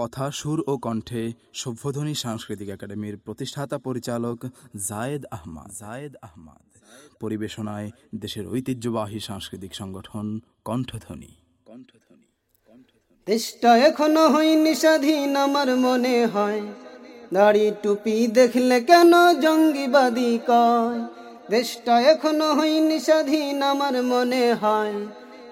কথা সুর ও কণ্ঠে সভ্যধ্বনি সাংস্কৃতিক একাডেমির প্রতিষ্ঠাতা পরিচালক জায়েদ আহমাদ। জায়েদ আহমাদ। পরিবেশনায় দেশের ঐতিহ্যবাহী সাংস্কৃতিক সংগঠন কণ্ঠধ্বনি। কণ্ঠধ্বনি দেশটা এখনও হয়নি স্বাধীন, আমার মনে হয়। দাড়ি টুপি দেখলে কেন জঙ্গিবাদী কয়? দেশটা এখনও হয়নি স্বাধীন, আমার মনে হয়।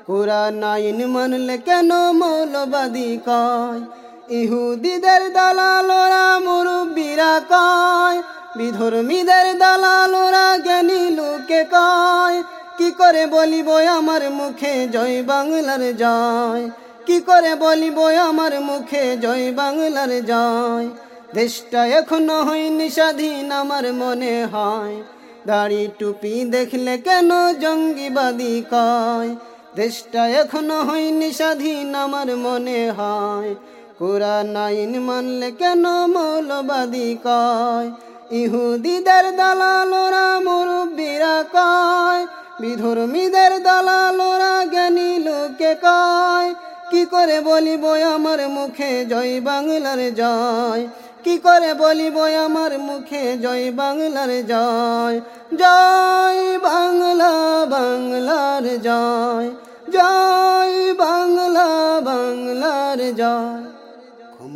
কোরআন আইন মানলে কেন মৌলবাদী কয়? ইহুদিদের দালালোরা মুরব্বীরা কয়, বিধর্মীদের দালালোরা জ্ঞানী লোকে কয়, কি করে বলিব আমার মুখে জয় বাংলার জয়? কি করে বলিব আমার মুখে জয় বাংলার জয়? দেশটা এখনও হয়নি স্বাধীন আমার মনে হয়। দাড়ি টুপি দেখলে কেন জঙ্গিবাদী কয়? দেশটা এখনও হয়নি স্বাধীন আমার মনে হয়। কোরআন আইন মানলে কেন মৌলবাদী কয়? ইহুদিদের দালালোরা মুরব্বীরা কয়, বিধর্মীদের দালালোরা জ্ঞানী লোকে কয়, কি করে বলিব আমার মুখে জয় বাংলার জয়? কি করে বলিব আমার মুখে জয় বাংলার জয়? জয় বাংলা, বাংলার জয়। জয় বাংলা, বাংলার জয়।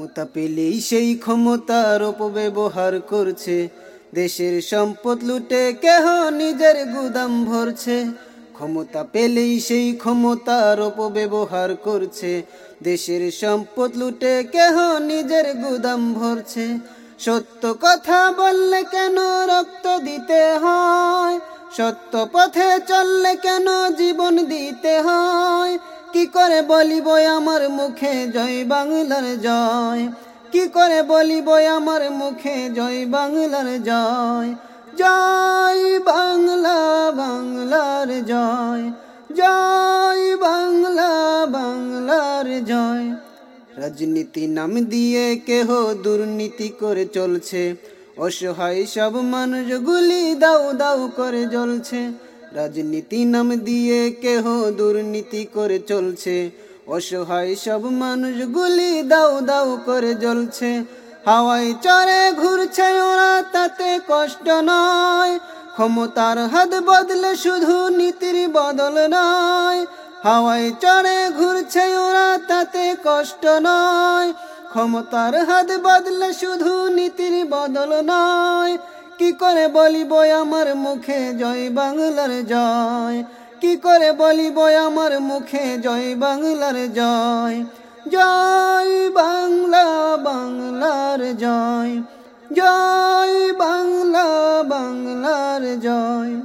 ক্ষমতা পেলেই সেই ক্ষমতার অপব্যবহার করছে। দেশের সম্পদ লুটে কেহ নিজের গুদাম ভরছে। ক্ষমতা পেলেই সেই ক্ষমতার অপব্যবহার করছে। দেশের সম্পদ লুটে কেহ নিজের গুদাম ভরছে। সত্য কথা বললে কেন রক্ত দিতে হয়? সত্য পথে চললে কেন জীবন দিতে হয়? কি করে বলিব আমার মুখে? জয় বাংলার জয়। কি করে বলিব আমার মুখে? জয় বাংলার জয়। জয় বাংলা, বাংলার জয়। জয় বাংলা, বাংলার জয়। রাজনীতি নাম দিয়ে কেহ দুর্নীতি করে চলছে। অসহায় সব মানুষ গুলি দাউ দাউ করে জ্বলছে। রাজনীতি নাম দিয়ে কেহ দুর্নীতি করে চলছে। অসহায় সব মানুষ গুলি দাউ দাউ করে জ্বলছে। হাওয়ায় চড়ে ঘুরছে ওরা, তাতে কষ্ট নয়। ক্ষমতার হাত বদলে শুধু নীতির বদল নয়। হাওয়ায় চড়ে ঘুরছে ওরা, তাতে কষ্ট নয়। ক্ষমতার হাত বদলে শুধু নীতির বদল নয়। কি করে বলিব আমার মুখে জয় বাংলার জয়? কি করে বলিব আমার মুখে জয় বাংলার জয়? জয় বাংলা, বাংলার জয়। জয় বাংলা, বাংলার জয়।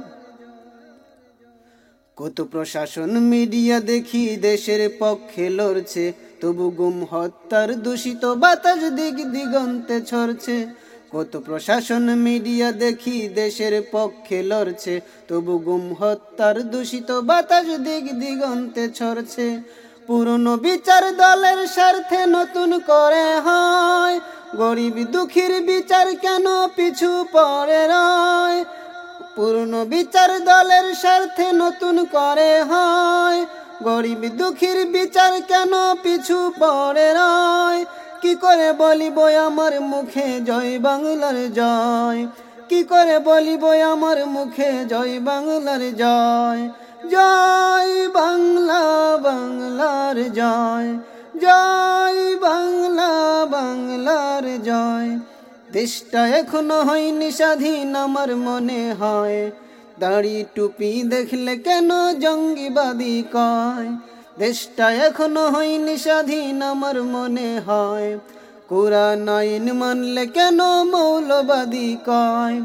কত প্রশাসন মিডিয়া দেখি দেশের পক্ষে লড়ছে, তবু গুম হত্যার দূষিত বাতাস দিক দিগন্তে ছড়ছে। কত প্রশাসন মিডিয়া দেখি দেশের পক্ষে লড়ছে, তবু গুম, হত্যার দূষিত বাতাস দিক দিগন্তে ছড়ছে। পুরনো বিচার দলের স্বার্থে নতুন করে হয়, গরিব দুঃখীর বিচার কেন পিছু পরে রয়? পুরনো বিচার দলের স্বার্থে নতুন করে হয়, গরিব দুঃখীর বিচার কেন পিছু পড়ে রয়? কি করে বলিব আমার মুখে জয় বাংলার জয়? কি করে বলিব আমার মুখে জয় বাংলার জয়? জয় বাংলা, বাংলার জয়। জয় বাংলা, বাংলার জয়। দেশটা এখনও হয়নি স্বাধীন আমার মনে হয়। দাড়ি টুপি দেখলে কেন জঙ্গিবাদী কয়? দেশটা এখনও হয়নি স্বাধীন, আমার মনে হয়। কোরআন আইন মানলে কেন মৌলবাদী কয়?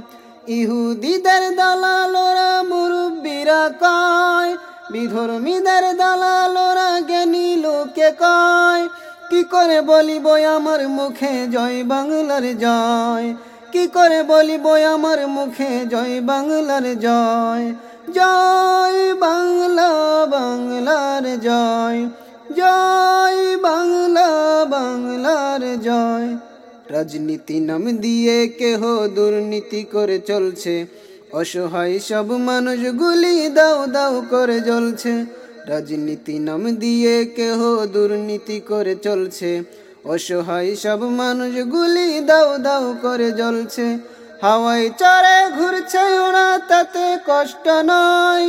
ইহুদিদের দালালোরা মুরব্বীরা কয়, বিধর্মীদের দালালোরা জ্ঞানী লোকে কয়। কি করে বলিব আমার মুখে জয় বাংলার জয়? কি করে বলিব আমার মুখে জয় বাংলার জয়? জয় জয় জয় বাংলা, বাংলার জয়। রাজনীতি নাম দিয়ে কেহ দুর্নীতি করে চলছে। অসহায় সব মানুষ গুলি দাও দাও করে জ্বলছে। রাজনীতি নাম দিয়ে কেহ দুর্নীতি করে চলছে। অসহায় সব মানুষ গুলি দাও দাও করে জ্বলছে। হাওয়ায় চড়ে ঘুরছে ওরা, তাতে কষ্ট নয়।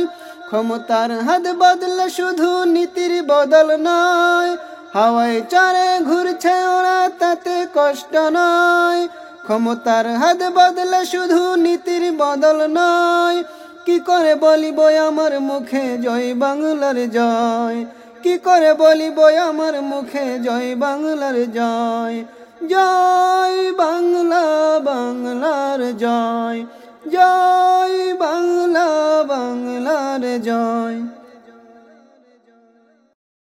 ক্ষমতার হাত বদলে শুধু নীতির বদল নয়। হাওয়ায় চড়ে ঘুরছে ওরা, তাতে কষ্ট নয়। ক্ষমতার হাত বদলে শুধু নীতির বদল নয়। কি করে বলি বলিব আমার মুখে জয় বাংলার জয়? কি করে বলি বলিব আমার মুখে জয় বাংলার জয়? জয় বাংলা, বাংলার জয়। জয় জয়।